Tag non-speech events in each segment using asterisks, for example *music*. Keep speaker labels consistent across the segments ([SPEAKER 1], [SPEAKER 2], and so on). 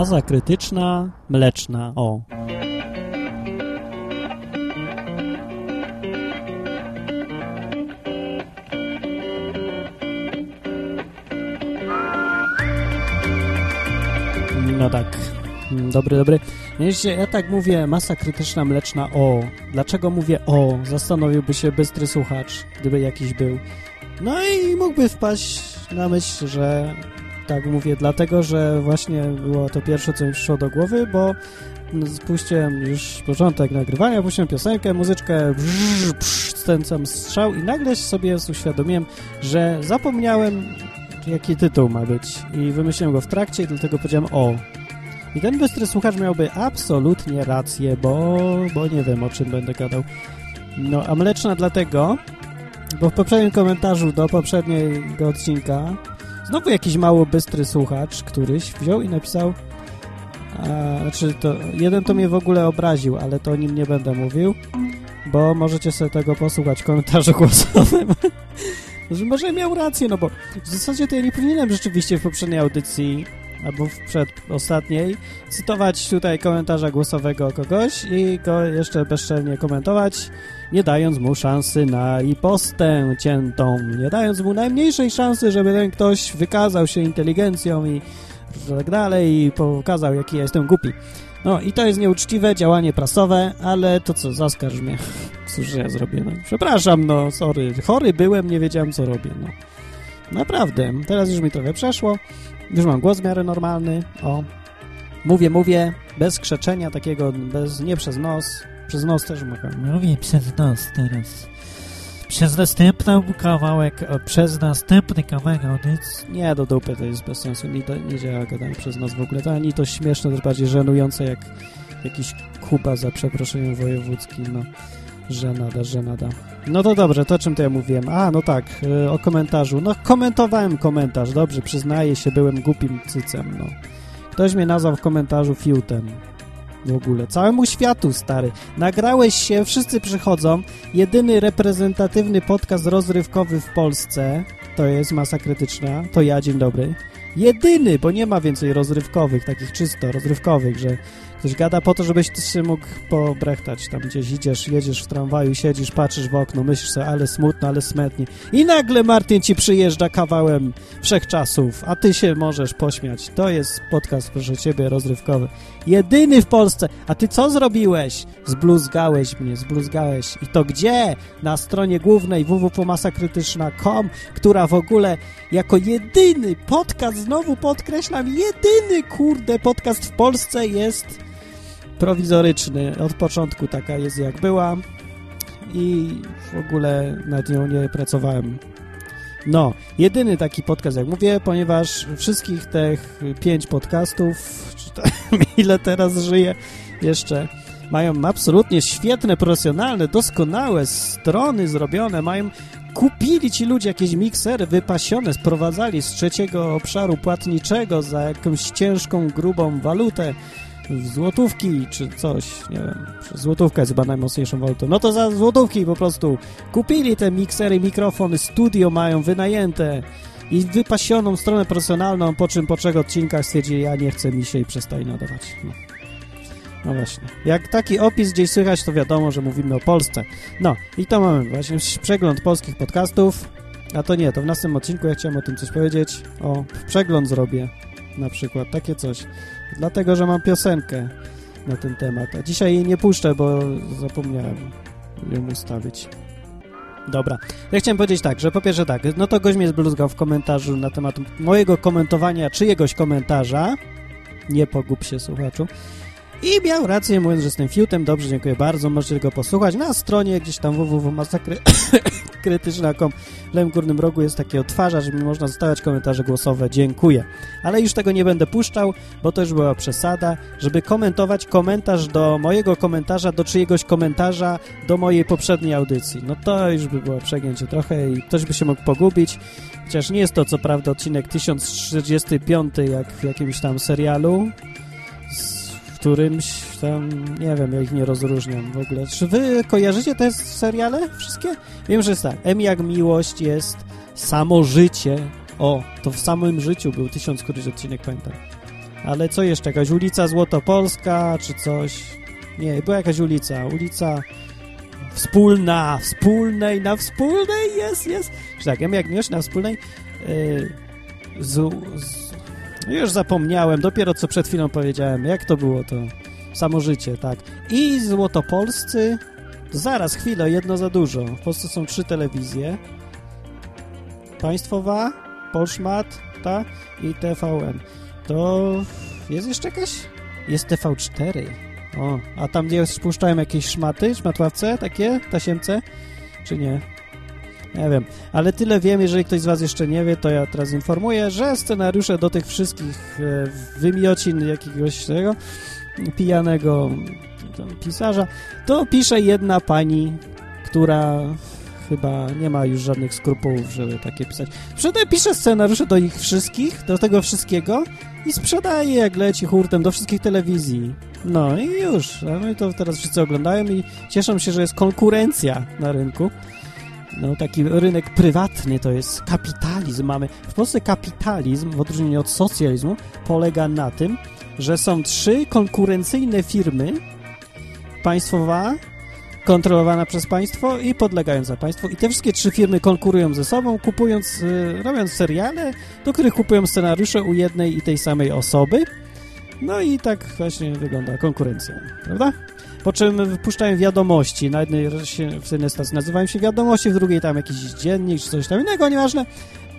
[SPEAKER 1] Masa krytyczna, mleczna, o. No tak. Dobry, dobry. Wiecie, ja tak mówię, masa krytyczna mleczna o. Dlaczego mówię o? Zastanowiłby się bystry słuchacz, gdyby jakiś był. No i mógłby wpaść na myśl, że tak mówię, dlatego, że właśnie było to pierwsze, co mi przyszło do głowy, bo spuściłem już początek nagrywania, puściłem piosenkę, muzyczkę, brz, brz, ten sam strzał i nagle sobie uświadomiłem, że zapomniałem, jaki tytuł ma być i wymyśliłem go w trakcie i dlatego powiedziałem o. I ten bystry słuchacz miałby absolutnie rację, bo, bo nie wiem, o czym będę gadał. No, a mleczna dlatego, bo w poprzednim komentarzu do poprzedniego odcinka znowu jakiś mało bystry słuchacz któryś wziął i napisał a, znaczy to, jeden to mnie w ogóle obraził, ale to o nim nie będę mówił, bo możecie sobie tego posłuchać w komentarzu *laughs* głosowym. że może miał rację, no bo w zasadzie to ja nie powinienem rzeczywiście w poprzedniej audycji albo w przedostatniej cytować tutaj komentarza głosowego kogoś i go jeszcze bezczelnie komentować, nie dając mu szansy na ripostę ciętą, nie dając mu najmniejszej szansy, żeby ten ktoś wykazał się inteligencją i tak dalej i pokazał, jaki ja jestem głupi. No i to jest nieuczciwe działanie prasowe, ale to co, zaskarż mnie. *laughs* Cóż ja zrobię, no. Przepraszam, no, sorry. Chory byłem, nie wiedziałem, co robię, no. Naprawdę. Teraz już mi trochę przeszło. Już mam głos w miarę normalny. O. Mówię, mówię, bez krzeczenia takiego, bez, nie przez nos. Przez nos też mogę.
[SPEAKER 2] Mówię przez nos teraz. Przez następny kawałek, przez następny kawałek audycji.
[SPEAKER 1] Nie, do dupy to jest bez sensu. Nie, nie działa gadanie przez nos w ogóle. To ani to śmieszne, to bardziej żenujące jak jakiś Kuba za przeproszeniem wojewódzkim, no. Żenada, żenada. No to dobrze, to o czym to ja mówiłem? A, no tak, yy, o komentarzu. No komentowałem komentarz, dobrze, przyznaję się, byłem głupim cycem, no. Ktoś mnie nazwał w komentarzu fiutem. W ogóle. Całemu światu, stary. Nagrałeś się, wszyscy przychodzą. Jedyny reprezentatywny podcast rozrywkowy w Polsce to jest Masa Krytyczna. To ja, dzień dobry. Jedyny, bo nie ma więcej rozrywkowych, takich czysto rozrywkowych, że Ktoś gada po to, żebyś ty się mógł pobrechtać. Tam gdzieś idziesz, jedziesz w tramwaju, siedzisz, patrzysz w okno, myślisz sobie, ale smutno, ale smetnie. I nagle Martin ci przyjeżdża kawałem wszechczasów, a ty się możesz pośmiać. To jest podcast, proszę ciebie, rozrywkowy. Jedyny w Polsce. A ty co zrobiłeś? Zbluzgałeś mnie, zbluzgałeś. I to gdzie? Na stronie głównej www.pomasakrytyczna.com, która w ogóle jako jedyny podcast, znowu podkreślam, jedyny, kurde, podcast w Polsce jest prowizoryczny. Od początku taka jest jak była i w ogóle nad nią nie pracowałem. No, jedyny taki podcast, jak mówię, ponieważ wszystkich tych pięć podcastów, *laughs* to, *laughs* ile teraz żyję, jeszcze mają absolutnie świetne, profesjonalne, doskonałe strony zrobione, mają kupili ci ludzie jakieś miksery wypasione, sprowadzali z trzeciego obszaru płatniczego za jakąś ciężką, grubą walutę, złotówki czy coś, nie wiem, złotówka jest chyba najmocniejszą walutą, no to za złotówki po prostu kupili te miksery, mikrofony, studio mają wynajęte i wypasioną stronę profesjonalną, po czym po trzech odcinkach stwierdzili, ja nie chcę mi się i przestań nadawać. No. no. właśnie. Jak taki opis gdzieś słychać, to wiadomo, że mówimy o Polsce. No i to mamy właśnie przegląd polskich podcastów, a to nie, to w następnym odcinku ja chciałem o tym coś powiedzieć. O, przegląd zrobię na przykład, takie coś. Dlatego, że mam piosenkę na ten temat. A dzisiaj jej nie puszczę, bo zapomniałem ją ustawić. Dobra. Ja chciałem powiedzieć tak, że po pierwsze tak, no to gość mnie zbluzgał w komentarzu na temat mojego komentowania czyjegoś komentarza. Nie pogub się, słuchaczu. I miał rację, mówiąc, że jestem fiutem. Dobrze, dziękuję bardzo. Możecie go posłuchać na stronie gdzieś tam www.masakry.krytyczna.com w lewym górnym rogu jest takie odtwarzacz, żeby można zostawiać komentarze głosowe. Dziękuję. Ale już tego nie będę puszczał, bo to już była przesada, żeby komentować komentarz do mojego komentarza, do czyjegoś komentarza do mojej poprzedniej audycji. No to już by było przegięcie trochę i ktoś by się mógł pogubić. Chociaż nie jest to co prawda odcinek 1045 jak w jakimś tam serialu, którymś tam, nie wiem, ja ich nie rozróżniam w ogóle. Czy wy kojarzycie te seriale wszystkie? Wiem, że jest tak. M jak miłość jest samo życie. O, to w samym życiu był tysiąc któryś odcinek, pamiętam. Ale co jeszcze? Jakaś ulica Złotopolska, czy coś? Nie, była jakaś ulica. Ulica Wspólna, Wspólnej, na Wspólnej, jest, jest. Czy tak, ja jak miłość na Wspólnej... Yy, z, z, już zapomniałem, dopiero co przed chwilą powiedziałem. Jak to było to? Samo życie, tak. I Złotopolscy... Zaraz, chwilę, jedno za dużo. W Polsce są trzy telewizje. Państwowa, Polszmat, ta i TVN. To jest jeszcze jakaś? Jest TV4. O, a tam gdzie spuszczają jakieś szmaty, szmatławce takie, tasiemce, czy nie? Nie wiem, ale tyle wiem, jeżeli ktoś z was jeszcze nie wie, to ja teraz informuję, że scenariusze do tych wszystkich e, wymiocin jakiegoś tego pijanego pisarza, to pisze jedna pani, która chyba nie ma już żadnych skrupułów, żeby takie pisać. Sprzedaje, pisze scenariusze do ich wszystkich, do tego wszystkiego i sprzedaje jak leci hurtem do wszystkich telewizji. No i już. A my to teraz wszyscy oglądają i cieszą się, że jest konkurencja na rynku. No taki rynek prywatny to jest kapitalizm. Mamy w Polsce kapitalizm, w odróżnieniu od socjalizmu, polega na tym, że są trzy konkurencyjne firmy państwowa, kontrolowana przez państwo i podlegająca państwu. I te wszystkie trzy firmy konkurują ze sobą, kupując, y, robiąc seriale, do których kupują scenariusze u jednej i tej samej osoby. No i tak właśnie wygląda konkurencja, prawda? Po czym wypuszczają wiadomości. Na jednej, w jednej stacji nazywają się wiadomości, w drugiej tam jakiś dziennik czy coś tam innego, nieważne.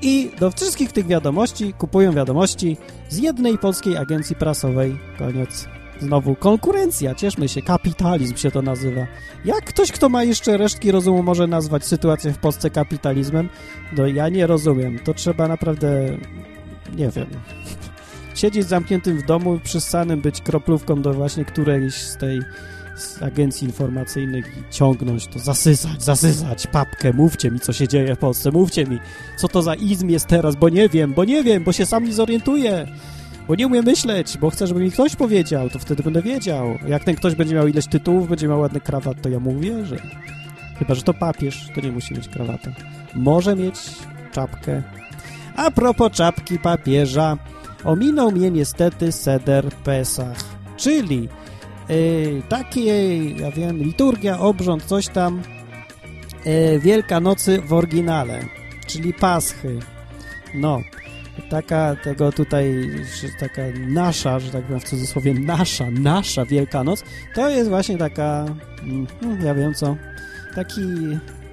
[SPEAKER 1] I do wszystkich tych wiadomości kupują wiadomości z jednej polskiej agencji prasowej. Koniec. Znowu konkurencja, cieszmy się, kapitalizm się to nazywa. Jak ktoś, kto ma jeszcze resztki rozumu, może nazwać sytuację w Polsce kapitalizmem? No ja nie rozumiem. To trzeba naprawdę, nie wiem, siedzieć zamkniętym w domu, przyssanym być kroplówką do właśnie którejś z tej z agencji informacyjnych i ciągnąć to, zasysać, zasysać papkę, mówcie mi, co się dzieje w Polsce, mówcie mi, co to za izm jest teraz, bo nie wiem, bo nie wiem, bo się sam nie zorientuję, bo nie umiem myśleć, bo chcę, żeby mi ktoś powiedział, to wtedy będę wiedział. Jak ten ktoś będzie miał ileś tytułów, będzie miał ładny krawat, to ja mu wierzę. Chyba, że to papież, to nie musi mieć krawata. Może mieć czapkę. A propos czapki papieża, ominął mnie niestety Seder Pesach, czyli yy, takie, ja wiem, liturgia, obrząd, coś tam, yy, Wielkanocy w oryginale, czyli Paschy. No, taka tego tutaj, taka nasza, że tak powiem w cudzysłowie, nasza, nasza Wielkanoc, to jest właśnie taka, no, ja wiem co, taki,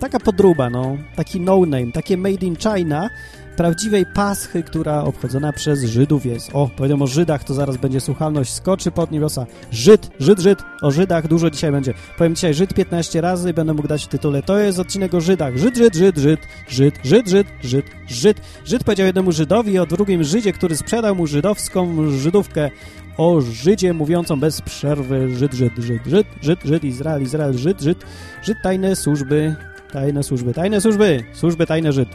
[SPEAKER 1] taka podruba, no, taki no-name, takie made in China, prawdziwej paschy, która obchodzona przez Żydów jest. O, powiedziałem o Żydach, to zaraz będzie słuchalność, skoczy pod niebiosa. Żyd, Żyd, Żyd, o Żydach dużo dzisiaj będzie. Powiem dzisiaj Żyd 15 razy i będę mógł dać w tytule. To jest odcinek o Żydach. Żyd, Żyd, Żyd, Żyd, Żyd, Żyd, Żyd, Żyd, Żyd. Żyd powiedział jednemu Żydowi o drugim Żydzie, który sprzedał mu żydowską Żydówkę o Żydzie mówiącą bez przerwy Żyd, Żyd, Żyd, Żyd, Żyd, Żyd, Izrael, Izrael, Żyd, Żyd, Żyd, tajne służby, tajne służby, tajne służby, służby tajne Żyd.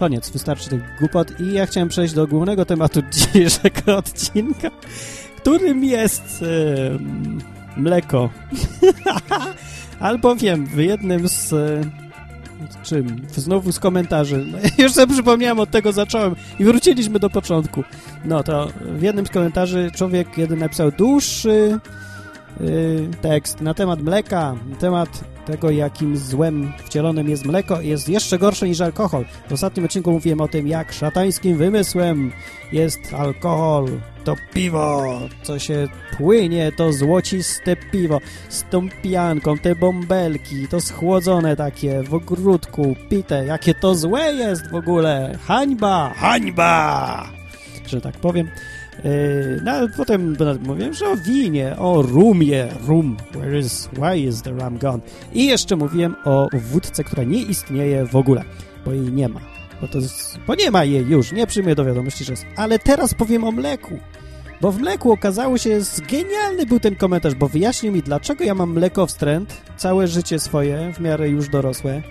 [SPEAKER 1] Koniec, wystarczy tych głupot i ja chciałem przejść do głównego tematu *laughs* dzisiejszego odcinka, którym jest yy, mleko. *laughs* Albowiem w jednym z... czym? Znowu z komentarzy. No, *laughs* już sobie przypomniałem, od tego zacząłem i wróciliśmy do początku. No to w jednym z komentarzy człowiek jeden napisał dłuższy yy, tekst na temat mleka, na temat tego, jakim złem wcielonym jest mleko, jest jeszcze gorsze niż alkohol. W ostatnim odcinku mówiłem o tym, jak szatańskim wymysłem jest alkohol. To piwo, co się płynie, to złociste piwo z tą pijanką, te bąbelki, to schłodzone takie w ogródku, pite, jakie to złe jest w ogóle. Hańba, hańba! Że tak powiem. Yy, no, ale potem mówiłem, że o winie, o rumie, rum, where is, why is the rum gone? I jeszcze mówiłem o wódce, która nie istnieje w ogóle, bo jej nie ma. Bo, to jest, bo nie ma jej już, nie przyjmuję do wiadomości, że jest. Ale teraz powiem o mleku. Bo w mleku okazało się, że genialny był ten komentarz, bo wyjaśnił mi, dlaczego ja mam mleko wstręt całe życie swoje, w miarę już dorosłe,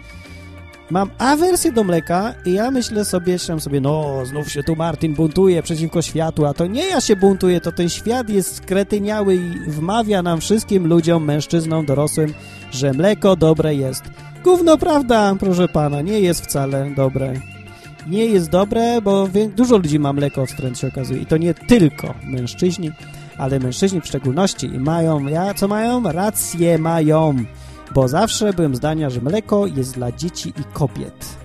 [SPEAKER 1] Mam awersję do mleka i ja myślę sobie, myślę sobie, no znów się tu Martin buntuje przeciwko światu, a to nie ja się buntuję, to ten świat jest skretyniały i wmawia nam wszystkim ludziom, mężczyznom, dorosłym, że mleko dobre jest. Gówno prawda, proszę pana, nie jest wcale dobre. nie jest dobre, bo dużo ludzi ma mleko wstręt się okazuje i to nie tylko mężczyźni, ale mężczyźni w szczególności i mają, ja co mają? Rację mają, bo zawsze byłem zdania, że mleko jest dla dzieci i kobiet.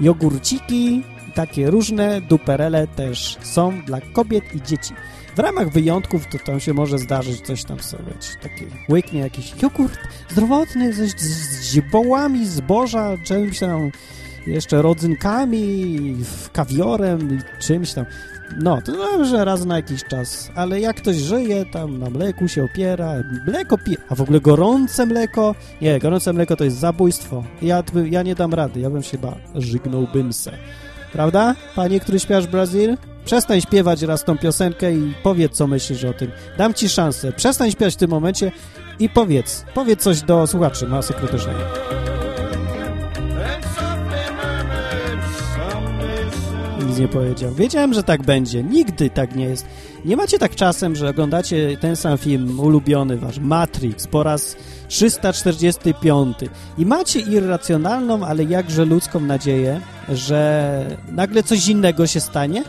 [SPEAKER 1] Jogurciki, takie różne duperele też są dla kobiet i dzieci. W ramach wyjątków to tam się może zdarzyć coś tam sobie, taki łyknie jakiś jogurt zdrowotny z, z, z ziołami, zboża, czymś tam, jeszcze rodzynkami, kawiorem, czymś tam. No, to dobrze raz na jakiś czas, ale jak ktoś żyje, tam na mleku się opiera, mleko pije, a w ogóle gorące mleko, nie, gorące mleko to jest zabójstwo. Ja, ja nie dam rady, ja bym się ba, żygnąłbym se. Prawda, panie, który śpiewasz Brazil? Przestań śpiewać raz tą piosenkę i powiedz, co myślisz o tym. Dam ci szansę. Przestań śpiewać w tym momencie i powiedz. Powiedz coś do słuchaczy masy krytycznej. Nic nie powiedział. Wiedziałem, że tak będzie. Nigdy tak nie jest. Nie macie tak czasem, że oglądacie ten sam film ulubiony wasz, Matrix, po raz 345 i macie irracjonalną, ale jakże ludzką nadzieję, że nagle coś innego się stanie?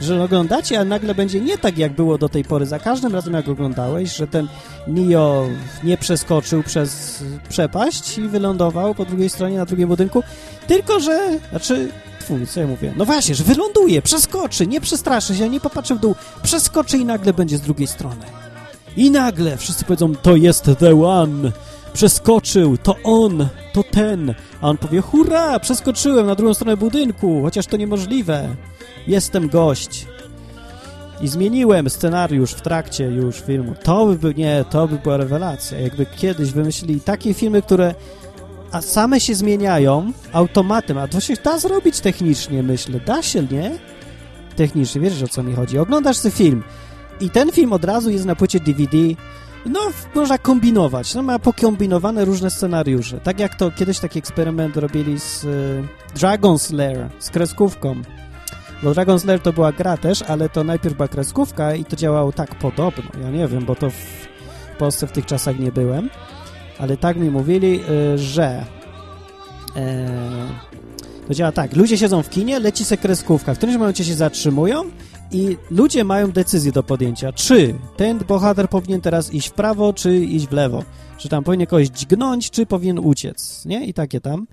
[SPEAKER 1] że oglądacie, a nagle będzie nie tak, jak było do tej pory. Za każdym razem, jak oglądałeś, że ten Nio nie przeskoczył przez przepaść i wylądował po drugiej stronie, na drugim budynku, tylko że, znaczy, twój, co ja mówię? No właśnie, że wyląduje, przeskoczy, nie przestraszy się, nie popatrzy w dół, przeskoczy i nagle będzie z drugiej strony. I nagle wszyscy powiedzą, to jest the one, przeskoczył, to on, to ten. A on powie, hurra, przeskoczyłem na drugą stronę budynku, chociaż to niemożliwe. Jestem gość. I zmieniłem scenariusz w trakcie już filmu. To by nie, to by była rewelacja. Jakby kiedyś wymyślili takie filmy, które a same się zmieniają automatem, a to się da zrobić technicznie, myślę. Da się, nie? Technicznie, wiesz o co mi chodzi. Oglądasz ten film i ten film od razu jest na płycie DVD, no, można kombinować. No, ma pokombinowane różne scenariusze. Tak jak to kiedyś taki eksperyment robili z y, Dragon's Lair, z kreskówką. Bo Dragon's Lair to była gra też, ale to najpierw była kreskówka i to działało tak podobno. Ja nie wiem, bo to w Polsce w tych czasach nie byłem, ale tak mi mówili, y, że e, to działa tak. Ludzie siedzą w kinie, leci se kreskówka. W którymś momencie się zatrzymują i ludzie mają decyzję do podjęcia, czy ten bohater powinien teraz iść w prawo, czy iść w lewo. Czy tam powinien kogoś dźgnąć, czy powinien uciec, nie? I takie tam.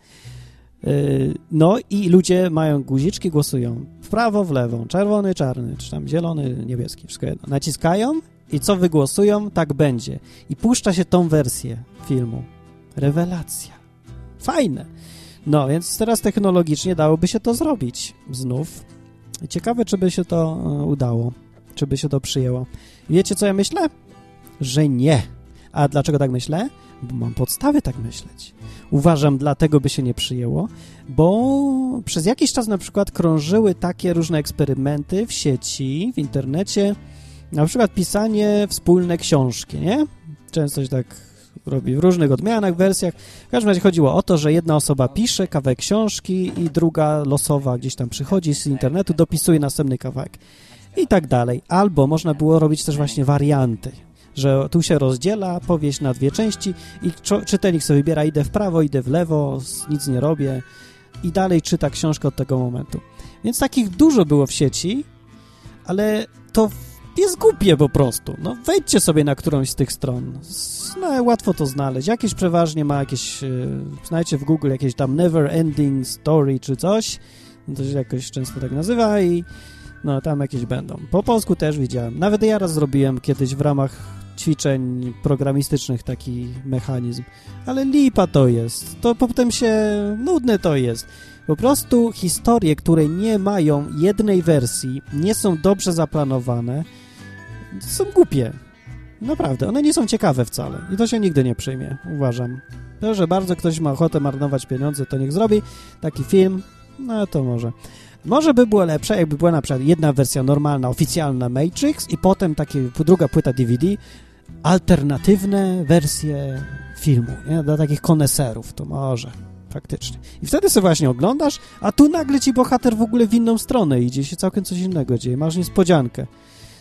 [SPEAKER 1] Yy, no i ludzie mają guziczki, głosują w prawo, w lewo, czerwony, czarny, czy tam zielony, niebieski, wszystko jedno. Naciskają i co wygłosują, tak będzie. I puszcza się tą wersję filmu. Rewelacja. Fajne. No, więc teraz technologicznie dałoby się to zrobić. Znów. Ciekawe, czy by się to e, udało. Czy by się to przyjęło. Wiecie, co ja myślę? Że nie. A dlaczego tak myślę? Bo mam podstawy tak myśleć. Uważam, dlatego by się nie przyjęło, bo przez jakiś czas na przykład krążyły takie różne eksperymenty w sieci, w internecie, na przykład pisanie wspólne książki, nie? Często się tak robi w różnych odmianach, wersjach. W każdym razie chodziło o to, że jedna osoba pisze kawałek książki i druga losowa gdzieś tam przychodzi z internetu, dopisuje następny kawałek i tak dalej. Albo można było robić też właśnie warianty, że tu się rozdziela powieść na dwie części i czytelnik sobie wybiera, idę w prawo, idę w lewo, nic nie robię i dalej czyta książkę od tego momentu. Więc takich dużo było w sieci, ale to jest głupie po prostu. No wejdźcie sobie na którąś z tych stron. No, łatwo to znaleźć. Jakieś przeważnie ma jakieś, yy, znajdźcie w Google jakieś tam never ending story czy coś. To się jakoś często tak nazywa i no tam jakieś będą. Po polsku też widziałem. Nawet ja raz zrobiłem kiedyś w ramach ćwiczeń programistycznych taki mechanizm. Ale lipa to jest. To potem się... nudne to jest. Po prostu historie, które nie mają jednej wersji, nie są dobrze zaplanowane, są głupie. Naprawdę, one nie są ciekawe wcale i to się nigdy nie przyjmie, uważam. To, że bardzo ktoś ma ochotę marnować pieniądze, to niech zrobi taki film, no to może. Może by było lepsze, jakby była na przykład jedna wersja normalna, oficjalna Matrix i potem takie, druga płyta DVD, alternatywne wersje filmu, nie? Dla takich koneserów, to może faktycznie. I wtedy sobie właśnie oglądasz, a tu nagle ci bohater w ogóle w inną stronę idzie, się całkiem coś innego dzieje, masz niespodziankę.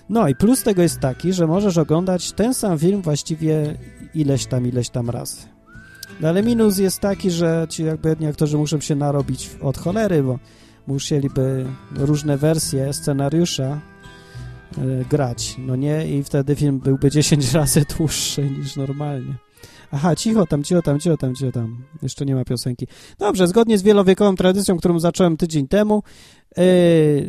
[SPEAKER 1] No i plus tego jest taki, że możesz oglądać ten sam film właściwie ileś tam, ileś tam razy. No ale minus jest taki, że ci jakby jedni aktorzy muszą się narobić od cholery, bo musieliby różne wersje scenariusza y, grać, no nie? I wtedy film byłby *laughs* 10 razy dłuższy niż normalnie. Aha, cicho tam, cicho tam, cicho tam, cicho tam. Jeszcze nie ma piosenki. Dobrze, zgodnie z wielowiekową tradycją, którą zacząłem tydzień temu,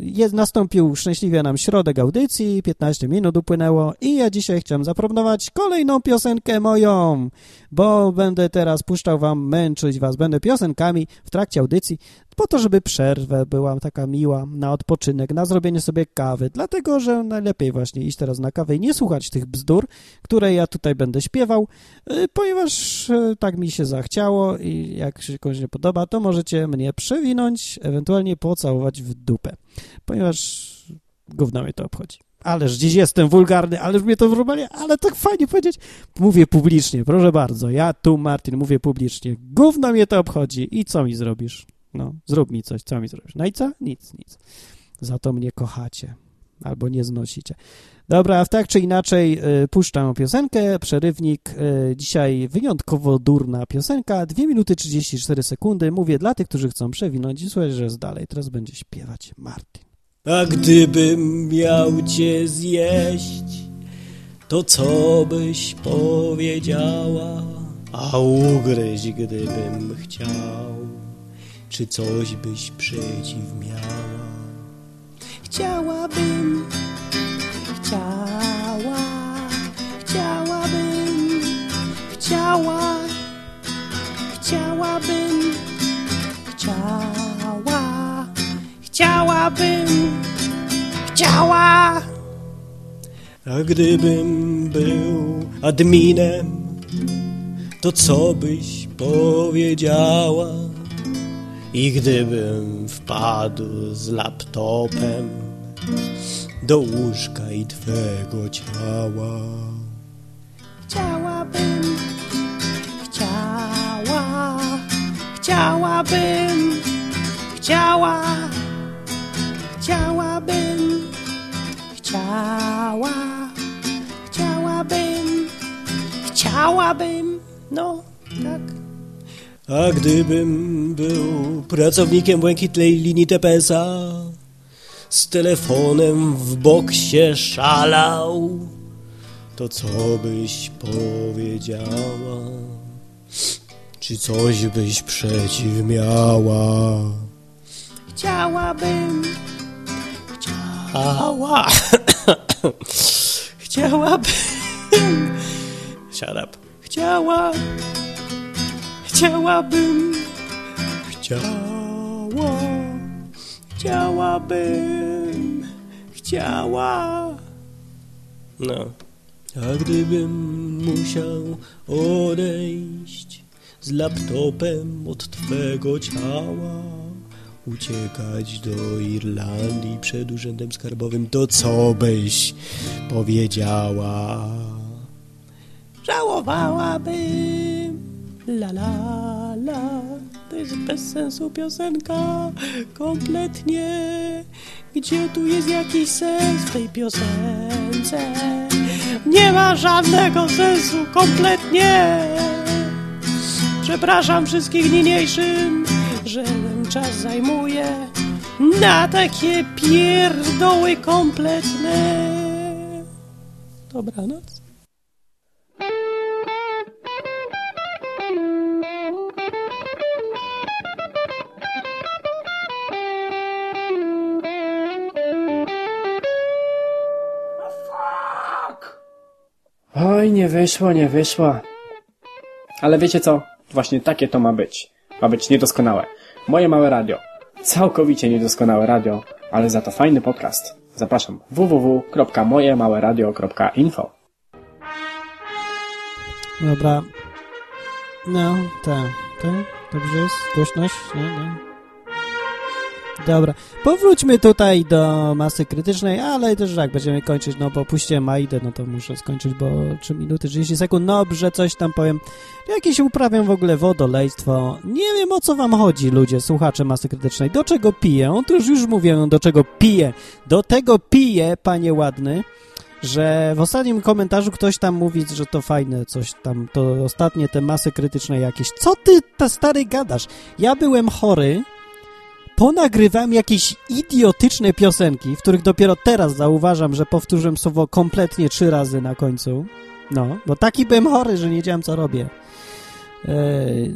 [SPEAKER 1] jest, nastąpił szczęśliwie nam środek audycji, 15 minut upłynęło i ja dzisiaj chciałem zaproponować kolejną piosenkę moją, bo będę teraz puszczał wam, męczyć was, będę piosenkami w trakcie audycji, po to, żeby przerwę była taka miła na odpoczynek, na zrobienie sobie kawy, dlatego, że najlepiej właśnie iść teraz na kawę i nie słuchać tych bzdur, które ja tutaj będę śpiewał, yy, ponieważ yy, tak mi się zachciało i jak się komuś nie podoba, to możecie mnie przewinąć, ewentualnie pocałować w dupę, ponieważ gówno mnie to obchodzi. Ależ dziś jestem wulgarny, ależ mnie to normalnie, ale tak fajnie powiedzieć. Mówię publicznie, proszę bardzo, ja tu, Martin, mówię publicznie. Gówno mnie to obchodzi i co mi zrobisz? No, zrób mi coś, co mi zrobisz? No i co? Nic, nic. Za to mnie kochacie albo nie znosicie. Dobra, a tak czy inaczej y, puszczam piosenkę, przerywnik. Y, dzisiaj wyjątkowo durna piosenka, 2 minuty 34 sekundy. Mówię dla tych, którzy chcą przewinąć i słuchaj, że jest dalej. Teraz będzie śpiewać Martin.
[SPEAKER 3] A gdybym miał cię zjeść, to co byś powiedziała? A ugryźć gdybym chciał, czy coś byś przeciw miała? Chciałabym, chciała, chciałabym, chciała, chciałabym, chciała, chciałabym, chciała. A gdybym był adminem, to co byś powiedziała? I gdybym wpadł z laptopem do łóżka i twego ciała. Chciałabym, chciała, chciałabym, chciała, chciałabym, chciała, chciałabym, chciałabym, no tak. A gdybym był pracownikiem błękitnej linii TPS-a, z telefonem w boksie szalał, to co byś powiedziała? Czy coś byś przeciw miała? Chciałabym, chciała, *coughs* chciałabym, shut up, chciała, chciałabym, chciała, chciałabym, chciała. No. A gdybym musiał odejść z laptopem od twego ciała, uciekać do Irlandii przed urzędem skarbowym, to co byś powiedziała? Żałowałabym, la la la, to jest bez sensu piosenka, kompletnie. Gdzie tu jest jakiś sens w tej piosence? Nie ma żadnego sensu, kompletnie. Przepraszam wszystkich niniejszym, że ten czas zajmuje na takie pierdoły kompletne. Dobranoc.
[SPEAKER 4] Nie wyszło, nie wyszło. Ale wiecie co? Właśnie takie to ma być. Ma być niedoskonałe. Moje małe radio. Całkowicie niedoskonałe radio, ale za to fajny podcast. Zapraszam www.mojemałeradio.info
[SPEAKER 1] Dobra. No, tak, tak, dobrze jest? Głośność? Nie, nie. Dobra, powróćmy tutaj do masy krytycznej, ale też tak, będziemy kończyć, no bo puściłem Aidę, no to muszę skończyć, bo 3 minuty 30 sekund, no dobrze, coś tam powiem. Jakieś uprawiam w ogóle wodolejstwo. Nie wiem, o co wam chodzi, ludzie, słuchacze masy krytycznej. Do czego piję? Otóż już mówię, do czego piję. Do tego piję, panie ładny, że w ostatnim komentarzu ktoś tam mówi, że to fajne coś tam, to ostatnie te masy krytyczne jakieś. Co ty, ta stary, gadasz? Ja byłem chory, ponagrywałem jakieś idiotyczne piosenki, w których dopiero teraz zauważam, że powtórzyłem słowo kompletnie trzy razy na końcu. No, bo taki byłem chory, że nie wiedziałem, co robię. Eee,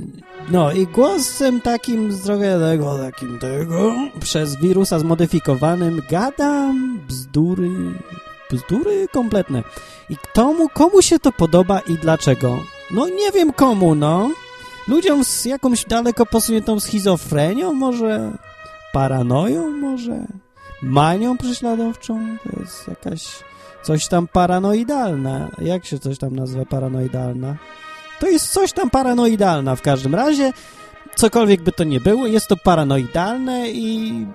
[SPEAKER 1] no i głosem takim trochę tego, takim tego, przez wirusa zmodyfikowanym gadam bzdury, bzdury kompletne. I komu, komu się to podoba i dlaczego? No nie wiem komu, no. Ludziom z jakąś daleko posuniętą schizofrenią, może paranoją, może manią prześladowczą. To jest jakaś coś tam paranoidalna. Jak się coś tam nazywa paranoidalna? To jest coś tam paranoidalna w każdym razie. Cokolwiek by to nie było, jest to paranoidalne i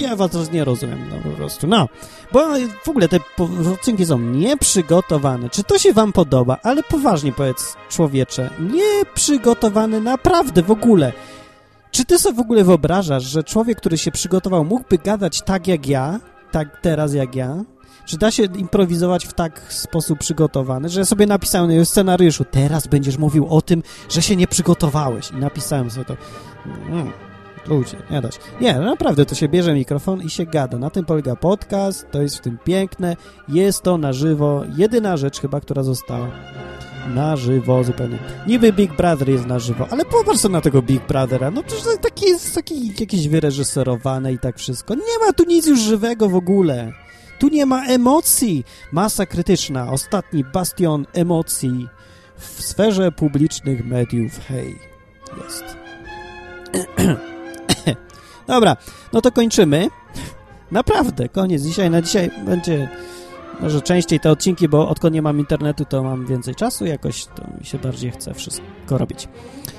[SPEAKER 1] ja was nie rozumiem, no po prostu, no. Bo w ogóle te odcinki są nieprzygotowane. Czy to się wam podoba? Ale poważnie powiedz, człowiecze, nieprzygotowane naprawdę w ogóle. Czy ty sobie w ogóle wyobrażasz, że człowiek, który się przygotował, mógłby gadać tak jak ja, tak teraz jak ja? Czy da się improwizować w tak sposób przygotowany, że ja sobie napisałem w scenariuszu, teraz będziesz mówił o tym, że się nie przygotowałeś i napisałem sobie to. Mm, ludzie, nie da się. Nie, naprawdę, to się bierze mikrofon i się gada. Na tym polega podcast, to jest w tym piękne, jest to na żywo, jedyna rzecz chyba, która została na żywo zupełnie. Niby Big Brother jest na żywo, ale popatrz sobie na tego Big Brothera, no przecież to taki jest taki, jakieś wyreżyserowane i tak wszystko. Nie ma tu nic już żywego w ogóle. Tu nie ma emocji. Masa krytyczna, ostatni bastion emocji w sferze publicznych mediów. Hej, jest. *coughs* Dobra, no to kończymy. Naprawdę, koniec. Dzisiaj na dzisiaj będzie może częściej te odcinki, bo odkąd nie mam internetu, to mam więcej czasu, jakoś to mi się bardziej chce wszystko robić.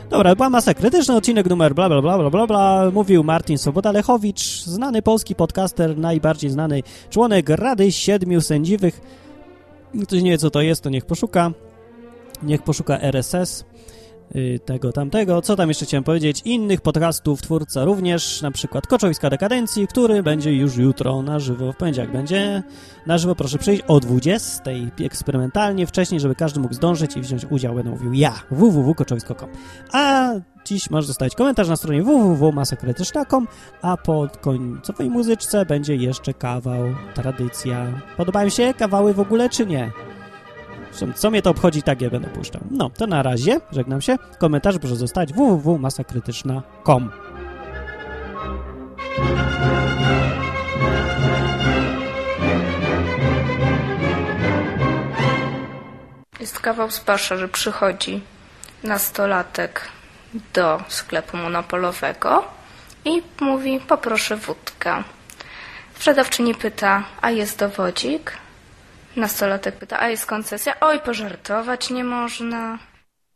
[SPEAKER 1] Dobra, była masa krytyczna, odcinek numer bla bla bla bla bla bla. Mówił Martin Swoboda-Lechowicz, znany polski podcaster, najbardziej znany członek Rady Siedmiu Sędziwych. Ktoś nie wie, co to jest, to niech poszuka. Niech poszuka RSS. Y, tego, tamtego. Co tam jeszcze chciałem powiedzieć? Innych podcastów twórca również, na przykład Koczowiska Dekadencji, który będzie już jutro na żywo, w poniedziałek będzie na żywo, proszę przyjść o 20 eksperymentalnie, wcześniej, żeby każdy mógł zdążyć i wziąć udział, będę mówił ja, www.koczowisko.com. A dziś możesz zostawić komentarz na stronie www.masakrytyczna.com, a po końcowej muzyczce będzie jeszcze kawał, tradycja. Podobają się kawały w ogóle, czy nie? Co mnie to obchodzi, tak ja będę puszczał. No, to na razie, żegnam się. Komentarz proszę zostać www.masakrytyczna.com
[SPEAKER 5] Jest kawał z pasza, że przychodzi nastolatek do sklepu monopolowego i mówi poproszę wódkę. Sprzedawczyni pyta, a jest dowodzik? Nastolatek pyta, a jest koncesja? Oj, pożartować nie można.